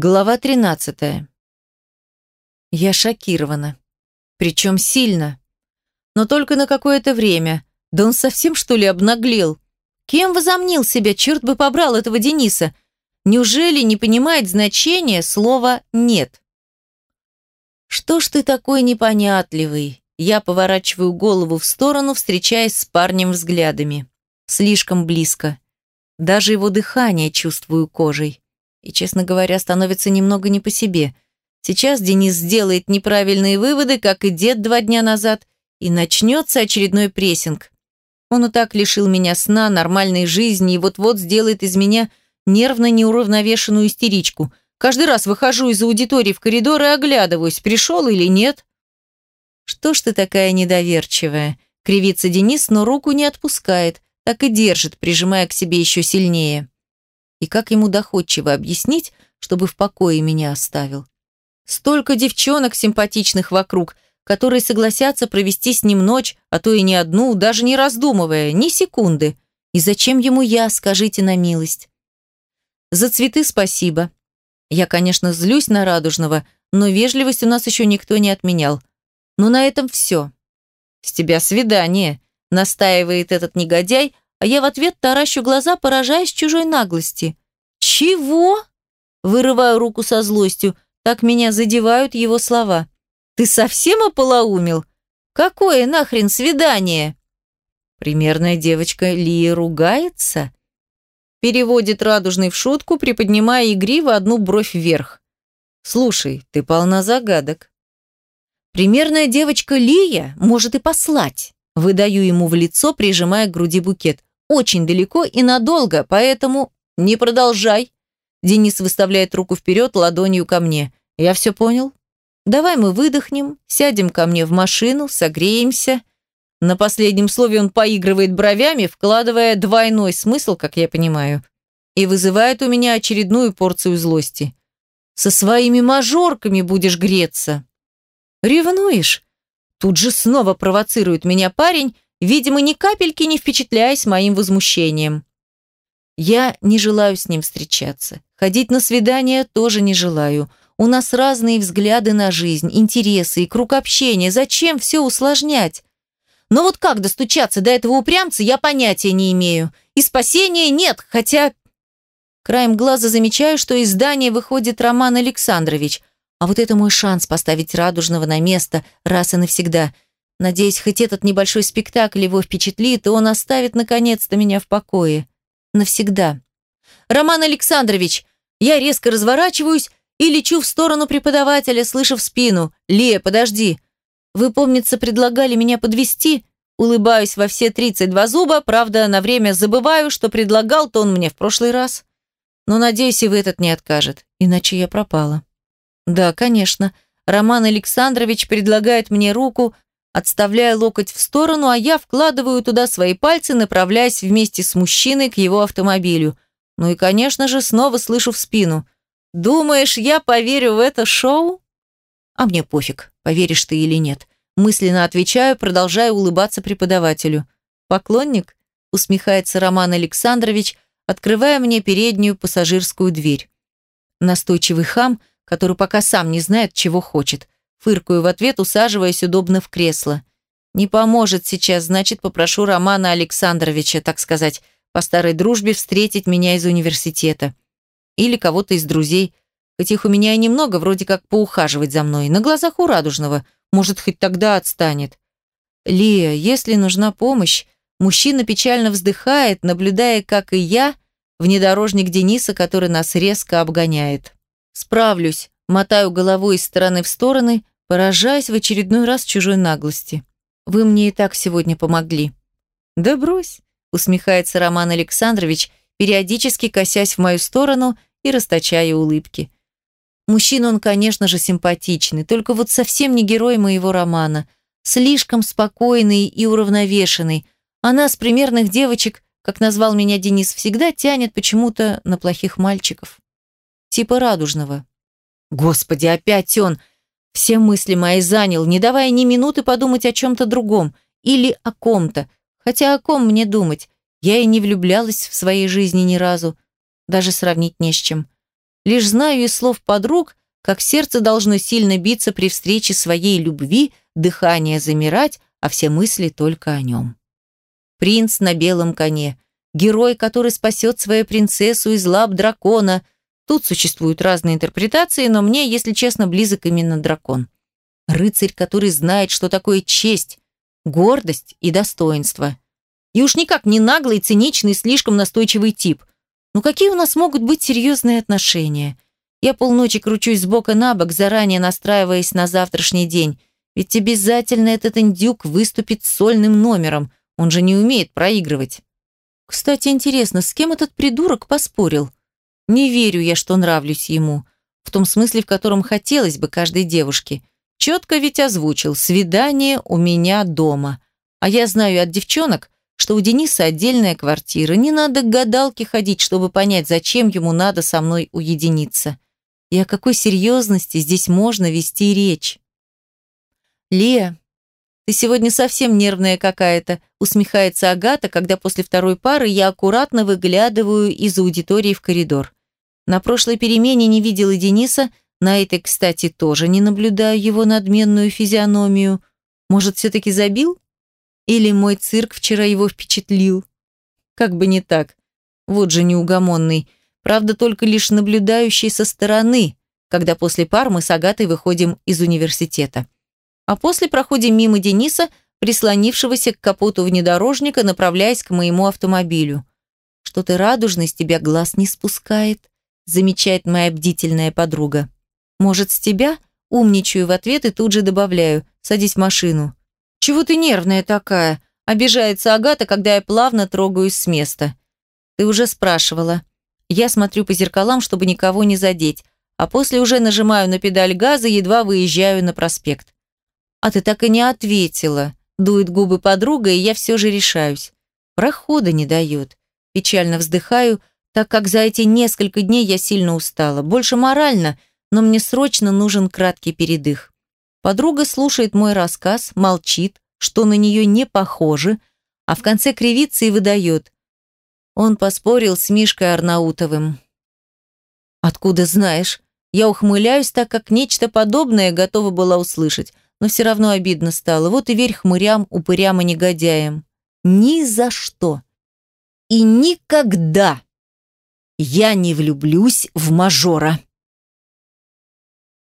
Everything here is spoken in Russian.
Глава 13. Я шокирована. Причем сильно. Но только на какое-то время. Да он совсем, что ли, обнаглел? Кем возомнил себя, черт бы побрал этого Дениса? Неужели не понимает значения слова «нет»? Что ж ты такой непонятливый? Я поворачиваю голову в сторону, встречаясь с парнем взглядами. Слишком близко. Даже его дыхание чувствую кожей. И, честно говоря, становится немного не по себе. Сейчас Денис сделает неправильные выводы, как и дед два дня назад, и начнется очередной прессинг. Он и так лишил меня сна, нормальной жизни, и вот-вот сделает из меня нервно неуравновешенную истеричку. Каждый раз выхожу из аудитории в коридор и оглядываюсь, пришел или нет. «Что ж ты такая недоверчивая?» Кривится Денис, но руку не отпускает, так и держит, прижимая к себе еще сильнее. И как ему доходчиво объяснить, чтобы в покое меня оставил? Столько девчонок симпатичных вокруг, которые согласятся провести с ним ночь, а то и не одну, даже не раздумывая, ни секунды. И зачем ему я, скажите на милость? За цветы спасибо. Я, конечно, злюсь на Радужного, но вежливость у нас еще никто не отменял. Но на этом все. С тебя свидание, настаивает этот негодяй, а я в ответ таращу глаза, поражаясь чужой наглости. «Чего?» Вырываю руку со злостью, так меня задевают его слова. «Ты совсем ополоумил? Какое нахрен свидание?» Примерная девочка Лия ругается? Переводит радужный в шутку, приподнимая игриво одну бровь вверх. «Слушай, ты полна загадок». Примерная девочка Лия может и послать. Выдаю ему в лицо, прижимая к груди букет очень далеко и надолго, поэтому не продолжай. Денис выставляет руку вперед ладонью ко мне. Я все понял. Давай мы выдохнем, сядем ко мне в машину, согреемся. На последнем слове он поигрывает бровями, вкладывая двойной смысл, как я понимаю, и вызывает у меня очередную порцию злости. Со своими мажорками будешь греться. Ревнуешь? Тут же снова провоцирует меня парень, видимо, ни капельки не впечатляясь моим возмущением. Я не желаю с ним встречаться. Ходить на свидания тоже не желаю. У нас разные взгляды на жизнь, интересы и круг общения. Зачем все усложнять? Но вот как достучаться до этого упрямца, я понятия не имею. И спасения нет, хотя... Краем глаза замечаю, что из здания выходит Роман Александрович. А вот это мой шанс поставить Радужного на место раз и навсегда – Надеюсь, хоть этот небольшой спектакль его впечатлит, и он оставит наконец-то меня в покое. Навсегда. «Роман Александрович!» Я резко разворачиваюсь и лечу в сторону преподавателя, слышав спину. «Лия, подожди!» «Вы, помнится, предлагали меня подвести? Улыбаюсь во все 32 зуба, правда, на время забываю, что предлагал-то он мне в прошлый раз. Но, надеюсь, и в этот не откажет, иначе я пропала. Да, конечно. Роман Александрович предлагает мне руку, отставляя локоть в сторону, а я вкладываю туда свои пальцы, направляясь вместе с мужчиной к его автомобилю. Ну и, конечно же, снова слышу в спину. «Думаешь, я поверю в это шоу?» А мне пофиг, поверишь ты или нет. Мысленно отвечаю, продолжая улыбаться преподавателю. «Поклонник?» – усмехается Роман Александрович, открывая мне переднюю пассажирскую дверь. Настойчивый хам, который пока сам не знает, чего хочет – Фыркаю в ответ, усаживаясь удобно в кресло. Не поможет сейчас, значит, попрошу Романа Александровича, так сказать, по старой дружбе встретить меня из университета. Или кого-то из друзей. Хоть их у меня и немного, вроде как поухаживать за мной. На глазах у Радужного. Может, хоть тогда отстанет. Лия, если нужна помощь, мужчина печально вздыхает, наблюдая, как и я, внедорожник Дениса, который нас резко обгоняет. Справлюсь, мотаю головой из стороны в стороны, поражаясь в очередной раз чужой наглости. «Вы мне и так сегодня помогли». «Да брось», — усмехается Роман Александрович, периодически косясь в мою сторону и расточая улыбки. Мужчина он, конечно же, симпатичный, только вот совсем не герой моего романа. Слишком спокойный и уравновешенный. А нас, примерных девочек, как назвал меня Денис, всегда тянет почему-то на плохих мальчиков. Типа радужного. Господи, опять он! Все мысли мои занял, не давая ни минуты подумать о чем-то другом или о ком-то. Хотя о ком мне думать? Я и не влюблялась в своей жизни ни разу. Даже сравнить не с чем. Лишь знаю из слов подруг, как сердце должно сильно биться при встрече своей любви, дыхание замирать, а все мысли только о нем. Принц на белом коне, герой, который спасет свою принцессу из лап дракона. Тут существуют разные интерпретации, но мне, если честно, близок именно дракон. Рыцарь, который знает, что такое честь, гордость и достоинство. И уж никак не наглый, циничный, слишком настойчивый тип. Ну какие у нас могут быть серьезные отношения? Я полночи кручусь с бока на бок, заранее настраиваясь на завтрашний день. Ведь обязательно этот индюк выступит сольным номером. Он же не умеет проигрывать. Кстати, интересно, с кем этот придурок поспорил? Не верю я, что нравлюсь ему. В том смысле, в котором хотелось бы каждой девушке. Четко ведь озвучил «свидание у меня дома». А я знаю от девчонок, что у Дениса отдельная квартира. Не надо к гадалке ходить, чтобы понять, зачем ему надо со мной уединиться. И о какой серьезности здесь можно вести речь. «Лия, ты сегодня совсем нервная какая-то», усмехается Агата, когда после второй пары я аккуратно выглядываю из аудитории в коридор. На прошлой перемене не видела Дениса, на этой, кстати, тоже не наблюдаю его надменную физиономию. Может, все-таки забил? Или мой цирк вчера его впечатлил? Как бы не так. Вот же неугомонный. Правда, только лишь наблюдающий со стороны, когда после пар мы с Агатой выходим из университета. А после проходим мимо Дениса, прислонившегося к капоту внедорожника, направляясь к моему автомобилю. «Что-то радужный с тебя глаз не спускает», замечает моя бдительная подруга. «Может, с тебя?» Умничаю в ответ и тут же добавляю. «Садись в машину». «Чего ты нервная такая?» Обижается Агата, когда я плавно трогаюсь с места. «Ты уже спрашивала». Я смотрю по зеркалам, чтобы никого не задеть, а после уже нажимаю на педаль газа, едва выезжаю на проспект. «А ты так и не ответила», – дует губы подруга, и я все же решаюсь. Прохода не дает. Печально вздыхаю, так как за эти несколько дней я сильно устала. Больше морально, но мне срочно нужен краткий передых. Подруга слушает мой рассказ, молчит, что на нее не похоже, а в конце кривится и выдает. Он поспорил с Мишкой Арнаутовым. «Откуда знаешь?» Я ухмыляюсь, так как нечто подобное готова была услышать, но все равно обидно стало. Вот и верь хмырям, упырям и негодяям. Ни за что. И никогда я не влюблюсь в мажора.